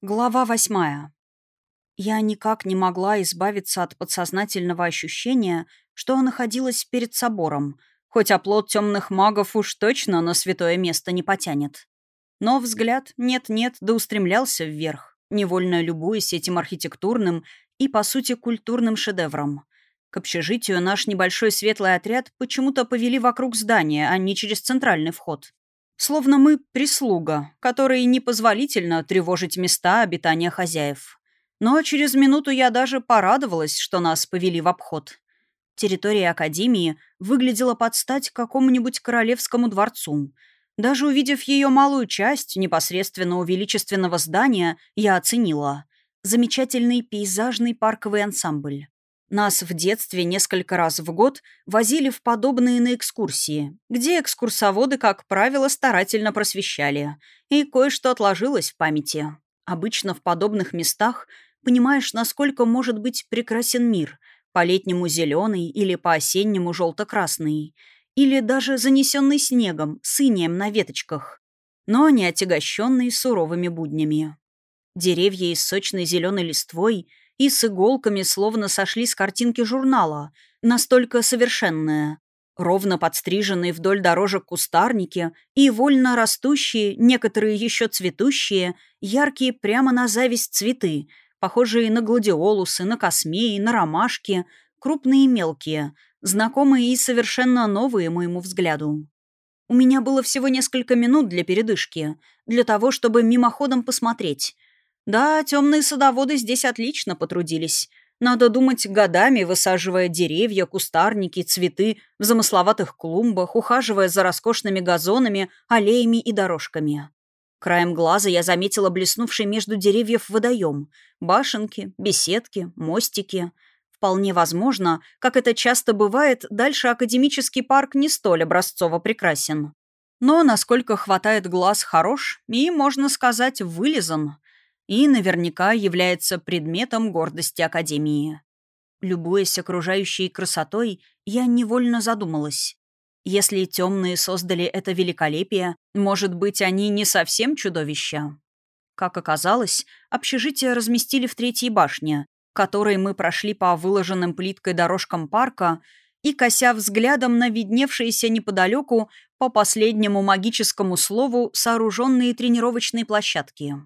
Глава восьмая. Я никак не могла избавиться от подсознательного ощущения, что находилась перед собором, хоть оплот темных магов уж точно на святое место не потянет. Но взгляд нет-нет да устремлялся вверх, невольно любуясь этим архитектурным и, по сути, культурным шедевром. К общежитию наш небольшой светлый отряд почему-то повели вокруг здания, а не через центральный вход. Словно мы прислуга, которой непозволительно тревожить места обитания хозяев. Но через минуту я даже порадовалась, что нас повели в обход. Территория Академии выглядела под стать какому-нибудь королевскому дворцу. Даже увидев ее малую часть, непосредственно у величественного здания, я оценила. Замечательный пейзажный парковый ансамбль. Нас в детстве несколько раз в год возили в подобные на экскурсии, где экскурсоводы, как правило, старательно просвещали, и кое-что отложилось в памяти. Обычно в подобных местах понимаешь, насколько может быть прекрасен мир, по-летнему зеленый или по-осеннему желто-красный, или даже занесенный снегом, с на веточках, но не отягощенный суровыми буднями. Деревья из сочной зеленой листвой — и с иголками словно сошли с картинки журнала, настолько совершенные. Ровно подстриженные вдоль дорожек кустарники и вольно растущие, некоторые еще цветущие, яркие прямо на зависть цветы, похожие на гладиолусы, на космеи, на ромашки, крупные и мелкие, знакомые и совершенно новые моему взгляду. У меня было всего несколько минут для передышки, для того, чтобы мимоходом посмотреть — да, темные садоводы здесь отлично потрудились. Надо думать, годами высаживая деревья, кустарники, цветы в замысловатых клумбах, ухаживая за роскошными газонами, аллеями и дорожками. Краем глаза я заметила блеснувший между деревьев водоем. Башенки, беседки, мостики. Вполне возможно, как это часто бывает, дальше академический парк не столь образцово прекрасен. Но, насколько хватает глаз, хорош и, можно сказать, вылизан – и наверняка является предметом гордости Академии. Любуясь окружающей красотой, я невольно задумалась. Если темные создали это великолепие, может быть, они не совсем чудовища? Как оказалось, общежитие разместили в третьей башне, которой мы прошли по выложенным плиткой дорожкам парка и, кося взглядом на видневшиеся неподалеку, по последнему магическому слову, сооруженные тренировочные площадки.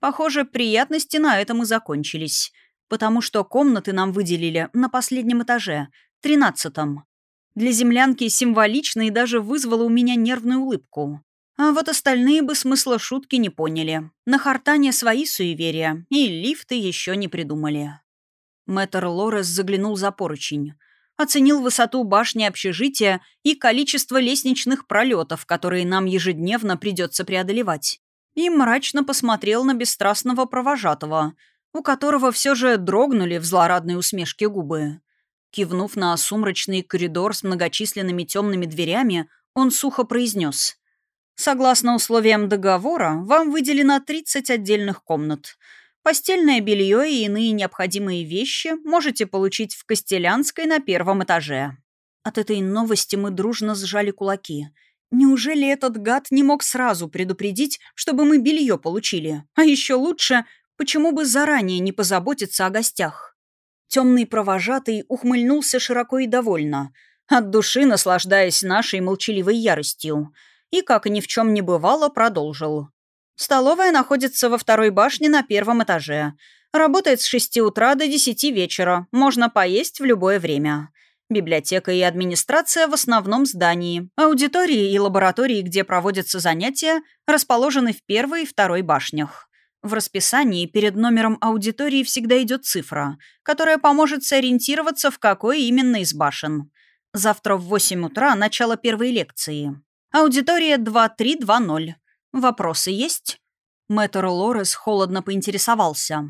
Похоже, приятности на этом и закончились, потому что комнаты нам выделили на последнем этаже, тринадцатом. Для землянки символично и даже вызвало у меня нервную улыбку. А вот остальные бы смысла шутки не поняли. На Хартане свои суеверия, и лифты еще не придумали. Мэтр Лорес заглянул за поручень. Оценил высоту башни общежития и количество лестничных пролетов, которые нам ежедневно придется преодолевать и мрачно посмотрел на бесстрастного провожатого, у которого все же дрогнули в злорадной усмешке губы. Кивнув на сумрачный коридор с многочисленными темными дверями, он сухо произнес. «Согласно условиям договора, вам выделено 30 отдельных комнат. Постельное белье и иные необходимые вещи можете получить в Костелянской на первом этаже». От этой новости мы дружно сжали кулаки – Неужели этот гад не мог сразу предупредить, чтобы мы белье получили? А еще лучше, почему бы заранее не позаботиться о гостях? Темный провожатый ухмыльнулся широко и довольно, от души наслаждаясь нашей молчаливой яростью, и, как ни в чем не бывало, продолжил. Столовая находится во второй башне на первом этаже. Работает с шести утра до десяти вечера. Можно поесть в любое время. Библиотека и администрация в основном здании. Аудитории и лаборатории, где проводятся занятия, расположены в первой и второй башнях. В расписании перед номером аудитории всегда идет цифра, которая поможет сориентироваться, в какой именно из башен. Завтра в 8 утра начало первой лекции. Аудитория 2320. Вопросы есть? Мэтр Лорес холодно поинтересовался.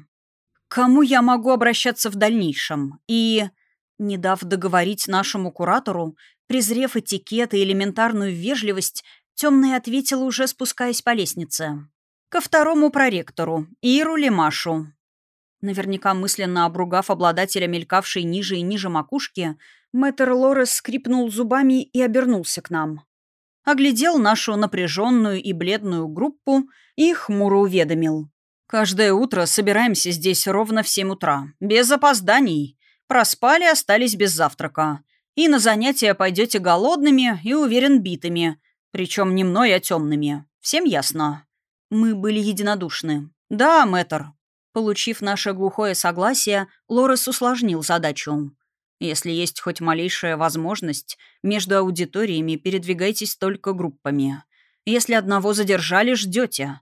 кому я могу обращаться в дальнейшем? И... Не дав договорить нашему куратору, презрев этикет и элементарную вежливость, темный ответил, уже спускаясь по лестнице. «Ко второму проректору, Иру Лемашу». Наверняка мысленно обругав обладателя мелькавшей ниже и ниже макушки, мэтр Лорес скрипнул зубами и обернулся к нам. Оглядел нашу напряженную и бледную группу и хмуро уведомил. Каждое утро собираемся здесь ровно в семь утра. Без опозданий. Проспали, остались без завтрака. И на занятия пойдете голодными и, уверен, битыми. Причем не мной, а темными. Всем ясно?» Мы были единодушны. «Да, мэтр». Получив наше глухое согласие, Лорес усложнил задачу. «Если есть хоть малейшая возможность, между аудиториями передвигайтесь только группами. Если одного задержали, ждете.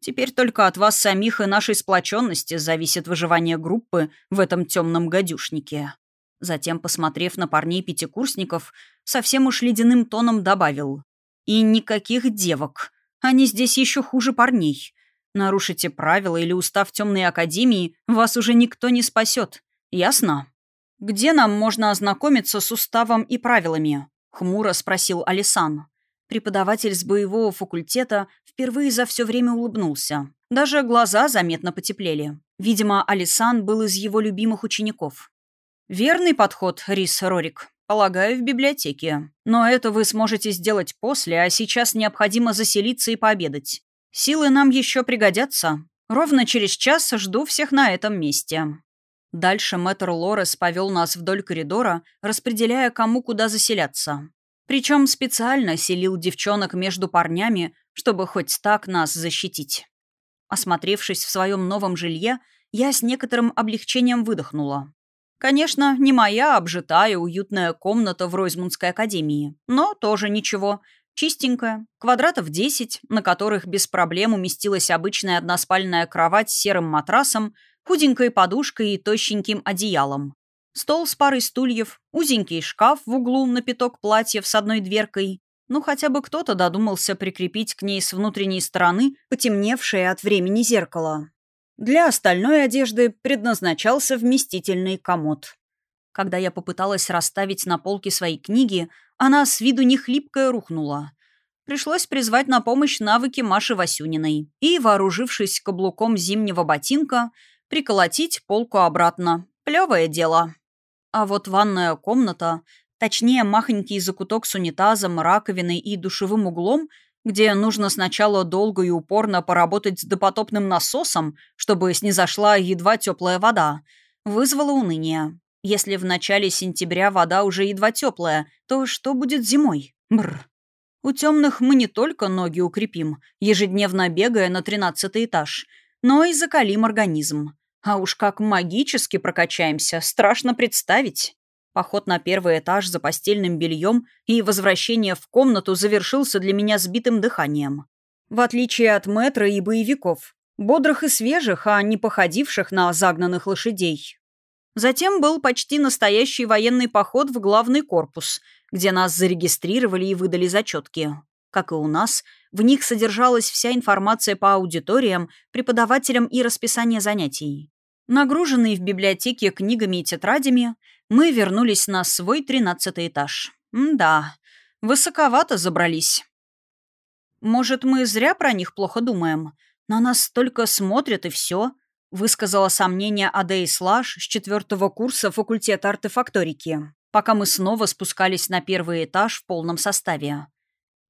Теперь только от вас самих и нашей сплоченности зависит выживание группы в этом темном гадюшнике». Затем, посмотрев на парней-пятикурсников, совсем уж ледяным тоном добавил. «И никаких девок. Они здесь еще хуже парней. Нарушите правила или устав темной академии, вас уже никто не спасет. Ясно?» «Где нам можно ознакомиться с уставом и правилами?» — хмуро спросил Алисан. Преподаватель с боевого факультета впервые за все время улыбнулся. Даже глаза заметно потеплели. Видимо, Алисан был из его любимых учеников. «Верный подход, Рис Рорик. Полагаю, в библиотеке. Но это вы сможете сделать после, а сейчас необходимо заселиться и пообедать. Силы нам еще пригодятся. Ровно через час жду всех на этом месте». Дальше мэтр Лорес повел нас вдоль коридора, распределяя, кому куда заселяться. Причем специально селил девчонок между парнями, чтобы хоть так нас защитить. Осмотревшись в своем новом жилье, я с некоторым облегчением выдохнула. Конечно, не моя обжитая уютная комната в Ройзмундской академии, но тоже ничего. Чистенькая, квадратов 10, на которых без проблем уместилась обычная односпальная кровать с серым матрасом, худенькой подушкой и тощеньким одеялом. Стол с парой стульев, узенький шкаф в углу на пяток платьев с одной дверкой. Ну, хотя бы кто-то додумался прикрепить к ней с внутренней стороны потемневшее от времени зеркало. Для остальной одежды предназначался вместительный комод. Когда я попыталась расставить на полке свои книги, она с виду нехлипкая рухнула. Пришлось призвать на помощь навыки Маши Васюниной и, вооружившись каблуком зимнего ботинка, приколотить полку обратно. Плевое дело. А вот ванная комната, точнее махонький закуток с унитазом, раковиной и душевым углом, где нужно сначала долго и упорно поработать с допотопным насосом, чтобы снизошла едва теплая вода, вызвало уныние. Если в начале сентября вода уже едва теплая, то что будет зимой? Бррр. У темных мы не только ноги укрепим, ежедневно бегая на тринадцатый этаж, но и закалим организм. А уж как магически прокачаемся, страшно представить. Поход на первый этаж за постельным бельем и возвращение в комнату завершился для меня сбитым дыханием. В отличие от метра и боевиков, бодрых и свежих, а не походивших на загнанных лошадей. Затем был почти настоящий военный поход в главный корпус, где нас зарегистрировали и выдали зачетки. Как и у нас, в них содержалась вся информация по аудиториям, преподавателям и расписание занятий. Нагруженные в библиотеке книгами и тетрадями, мы вернулись на свой тринадцатый этаж. М да, высоковато забрались. «Может, мы зря про них плохо думаем? На нас только смотрят и все», — высказала сомнение Адей Слаш с четвертого курса факультета артефакторики, пока мы снова спускались на первый этаж в полном составе.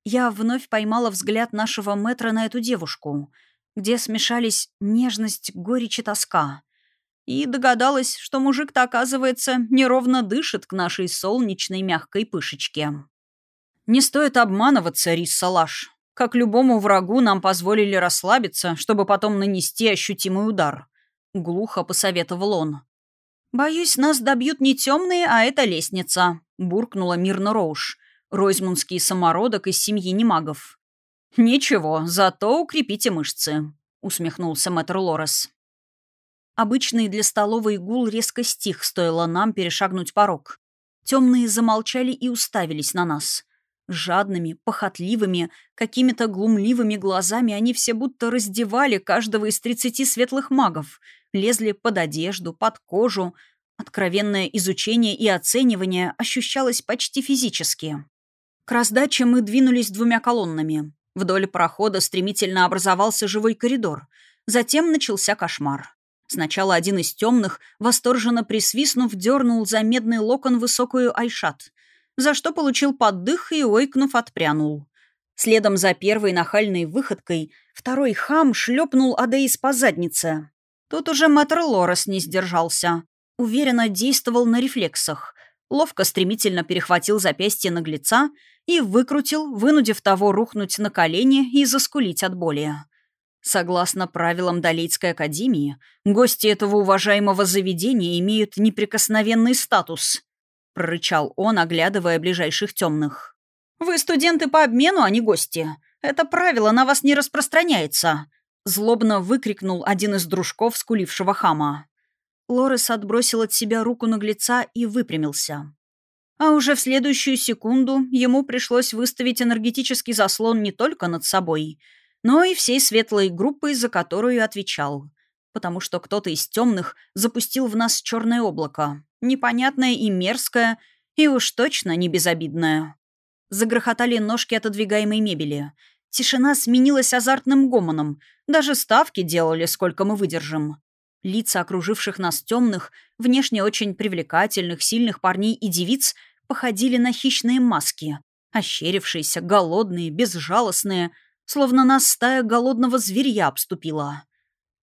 Я вновь поймала взгляд нашего мэтра на эту девушку, где смешались нежность, горечь и тоска. И догадалась, что мужик-то, оказывается, неровно дышит к нашей солнечной мягкой пышечке. Не стоит обманываться, Рис Салаш. Как любому врагу нам позволили расслабиться, чтобы потом нанести ощутимый удар. Глухо посоветовал он. «Боюсь, нас добьют не темные, а эта лестница», — буркнула мирно Роуш — Ройзмунский самородок из семьи немагов. «Ничего, зато укрепите мышцы», — усмехнулся мэтр Лорес. Обычный для столовой гул резко стих, стоило нам перешагнуть порог. Темные замолчали и уставились на нас. Жадными, похотливыми, какими-то глумливыми глазами они все будто раздевали каждого из тридцати светлых магов, лезли под одежду, под кожу. Откровенное изучение и оценивание ощущалось почти физически. К раздаче мы двинулись двумя колоннами. Вдоль прохода стремительно образовался живой коридор. Затем начался кошмар. Сначала один из темных, восторженно присвистнув, дернул за медный локон высокую Айшат, за что получил поддых и, ойкнув, отпрянул. Следом за первой нахальной выходкой второй хам шлепнул Адеис по заднице. Тут уже мэтр Лорес не сдержался. Уверенно действовал на рефлексах. Ловко стремительно перехватил запястье наглеца и выкрутил, вынудив того рухнуть на колени и заскулить от боли. Согласно правилам Долейской академии, гости этого уважаемого заведения имеют неприкосновенный статус, прорычал он, оглядывая ближайших темных. «Вы студенты по обмену, а не гости. Это правило на вас не распространяется», злобно выкрикнул один из дружков скулившего хама. Лорес отбросил от себя руку наглеца и выпрямился. А уже в следующую секунду ему пришлось выставить энергетический заслон не только над собой — но и всей светлой группой, за которую отвечал. Потому что кто-то из темных запустил в нас черное облако. Непонятное и мерзкое, и уж точно не безобидное. Загрохотали ножки отодвигаемой мебели. Тишина сменилась азартным гомоном. Даже ставки делали, сколько мы выдержим. Лица окруживших нас темных, внешне очень привлекательных, сильных парней и девиц походили на хищные маски. Ощерившиеся, голодные, безжалостные — словно нас стая голодного зверья обступила.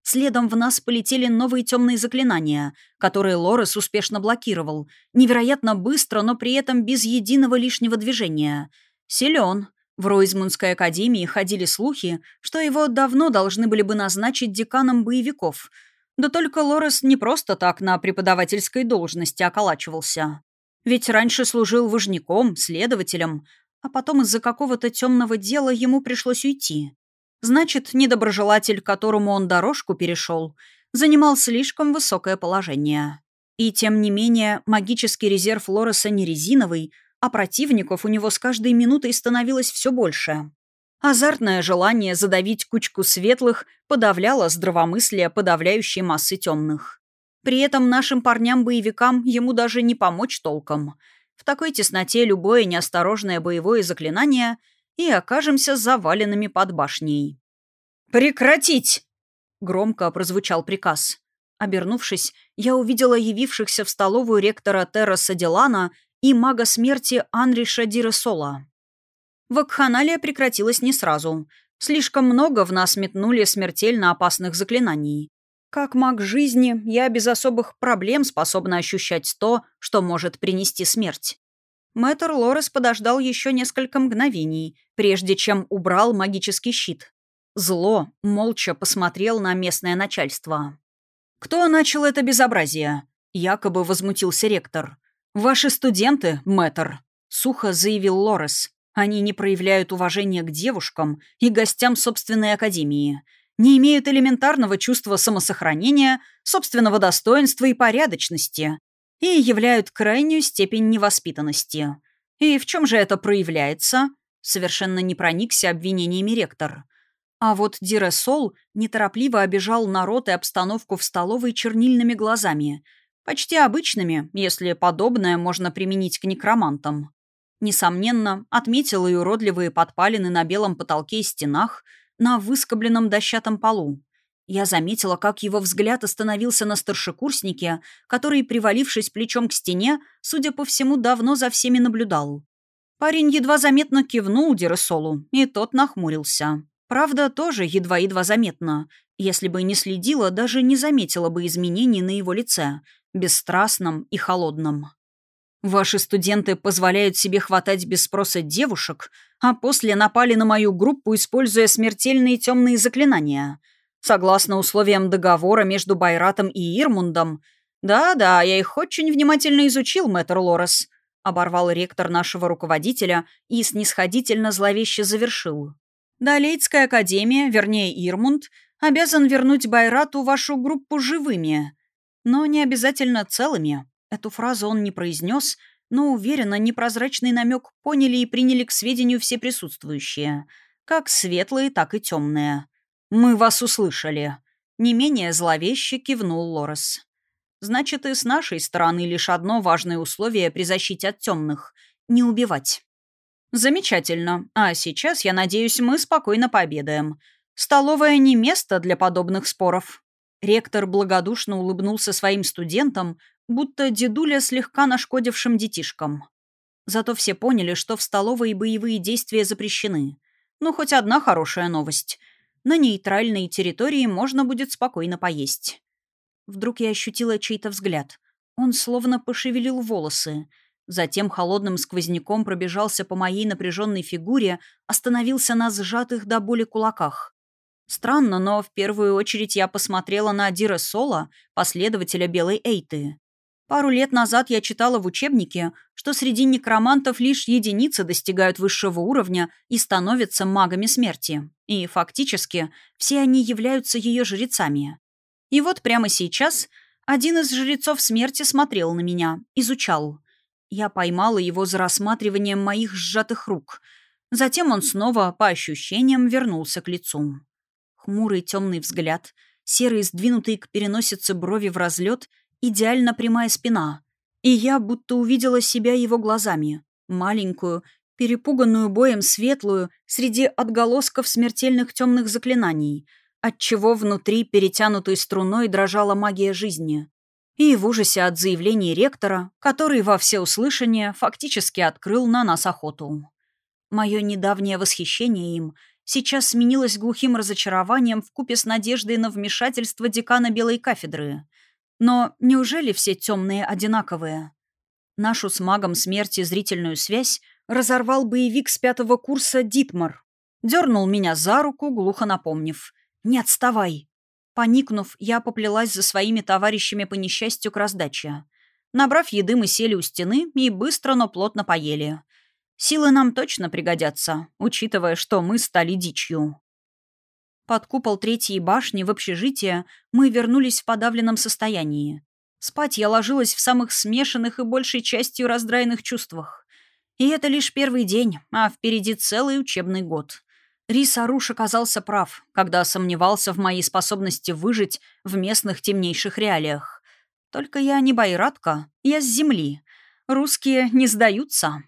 Следом в нас полетели новые темные заклинания, которые Лорес успешно блокировал. Невероятно быстро, но при этом без единого лишнего движения. Силен. В Ройзмунской академии ходили слухи, что его давно должны были бы назначить деканом боевиков. Да только Лорес не просто так на преподавательской должности околачивался. Ведь раньше служил вожняком, следователем, а потом из-за какого-то темного дела ему пришлось уйти. Значит, недоброжелатель, которому он дорожку перешел, занимал слишком высокое положение. И тем не менее, магический резерв Лореса не резиновый, а противников у него с каждой минутой становилось все больше. Азартное желание задавить кучку светлых подавляло здравомыслие подавляющей массы темных. При этом нашим парням-боевикам ему даже не помочь толком — в такой тесноте любое неосторожное боевое заклинание и окажемся заваленными под башней. «Прекратить!» — громко прозвучал приказ. Обернувшись, я увидела явившихся в столовую ректора Терраса Делана и мага смерти Анриша Диресола. Вакханалия прекратилась не сразу. Слишком много в нас метнули смертельно опасных заклинаний. Как маг жизни, я без особых проблем способна ощущать то, что может принести смерть. Мэтр Лорес подождал еще несколько мгновений, прежде чем убрал магический щит. Зло молча посмотрел на местное начальство. «Кто начал это безобразие?» — якобы возмутился ректор. «Ваши студенты, мэтр», — сухо заявил Лорес. «Они не проявляют уважения к девушкам и гостям собственной академии не имеют элементарного чувства самосохранения, собственного достоинства и порядочности и являют крайнюю степень невоспитанности. И в чем же это проявляется? Совершенно не проникся обвинениями ректор. А вот Диресол неторопливо обижал народ и обстановку в столовой чернильными глазами, почти обычными, если подобное можно применить к некромантам. Несомненно, отметил и уродливые подпалины на белом потолке и стенах – на выскобленном дощатом полу. Я заметила, как его взгляд остановился на старшекурснике, который, привалившись плечом к стене, судя по всему, давно за всеми наблюдал. Парень едва заметно кивнул Дересолу, и тот нахмурился. Правда, тоже едва-едва заметно. Если бы не следила, даже не заметила бы изменений на его лице, бесстрастном и холодном. Ваши студенты позволяют себе хватать без спроса девушек, а после напали на мою группу, используя смертельные темные заклинания. Согласно условиям договора между Байратом и Ирмундом. Да-да, я их очень внимательно изучил, мэтр Лорес. Оборвал ректор нашего руководителя и снисходительно зловеще завершил. Долейтская академия, вернее Ирмунд, обязан вернуть Байрату вашу группу живыми. Но не обязательно целыми. Эту фразу он не произнес, но уверенно непрозрачный намек поняли и приняли к сведению все присутствующие, как светлые, так и темные. «Мы вас услышали», — не менее зловеще кивнул Лорес. «Значит, и с нашей стороны лишь одно важное условие при защите от темных — не убивать». «Замечательно. А сейчас, я надеюсь, мы спокойно пообедаем. Столовая не место для подобных споров». Ректор благодушно улыбнулся своим студентам, будто дедуля слегка нашкодившим детишкам. Зато все поняли, что в столовой боевые действия запрещены. Ну, хоть одна хорошая новость. На нейтральной территории можно будет спокойно поесть. Вдруг я ощутила чей-то взгляд. Он словно пошевелил волосы. Затем холодным сквозняком пробежался по моей напряженной фигуре, остановился на сжатых до боли кулаках. Странно, но в первую очередь я посмотрела на Дира Соло, последователя Белой Эйты. Пару лет назад я читала в учебнике, что среди некромантов лишь единицы достигают высшего уровня и становятся магами смерти. И фактически все они являются ее жрецами. И вот прямо сейчас один из жрецов смерти смотрел на меня, изучал. Я поймала его за рассматриванием моих сжатых рук. Затем он снова, по ощущениям, вернулся к лицу хмурый темный взгляд, серые сдвинутые к переносице брови в разлет, идеально прямая спина. И я будто увидела себя его глазами. Маленькую, перепуганную боем светлую, среди отголосков смертельных темных заклинаний, отчего внутри перетянутой струной дрожала магия жизни. И в ужасе от заявлений ректора, который во всеуслышание фактически открыл на нас охоту. Мое недавнее восхищение им сейчас сменилось глухим разочарованием в купе с надеждой на вмешательство декана Белой кафедры. Но неужели все темные одинаковые? Нашу с магом смерти зрительную связь разорвал боевик с пятого курса Дитмар. Дернул меня за руку, глухо напомнив. «Не отставай!» Поникнув, я поплелась за своими товарищами по несчастью к раздаче. Набрав еды, мы сели у стены и быстро, но плотно поели. Силы нам точно пригодятся, учитывая, что мы стали дичью. Под купол третьей башни в общежитие мы вернулись в подавленном состоянии. Спать я ложилась в самых смешанных и большей частью раздраенных чувствах. И это лишь первый день, а впереди целый учебный год. Рис Аруш оказался прав, когда сомневался в моей способности выжить в местных темнейших реалиях. Только я не байратка, я с земли. Русские не сдаются.